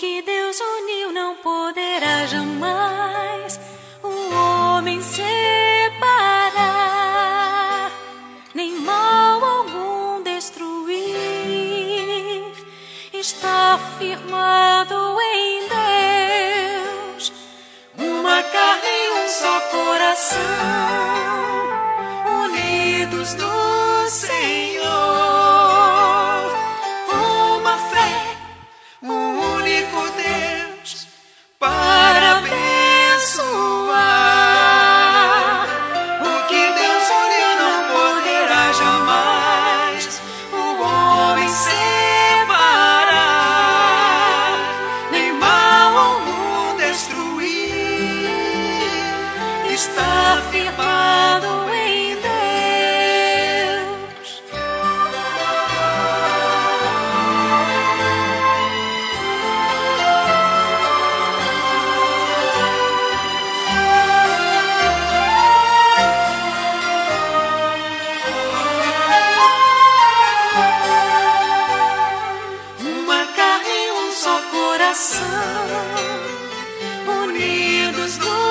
que Deus uniu não poderá jamais o homem separar, nem mal algum destruir. Está firmado em Deus, uma carne e um só coração, unidos no está firmado em Deus. Uma carne, um só coração, unidos no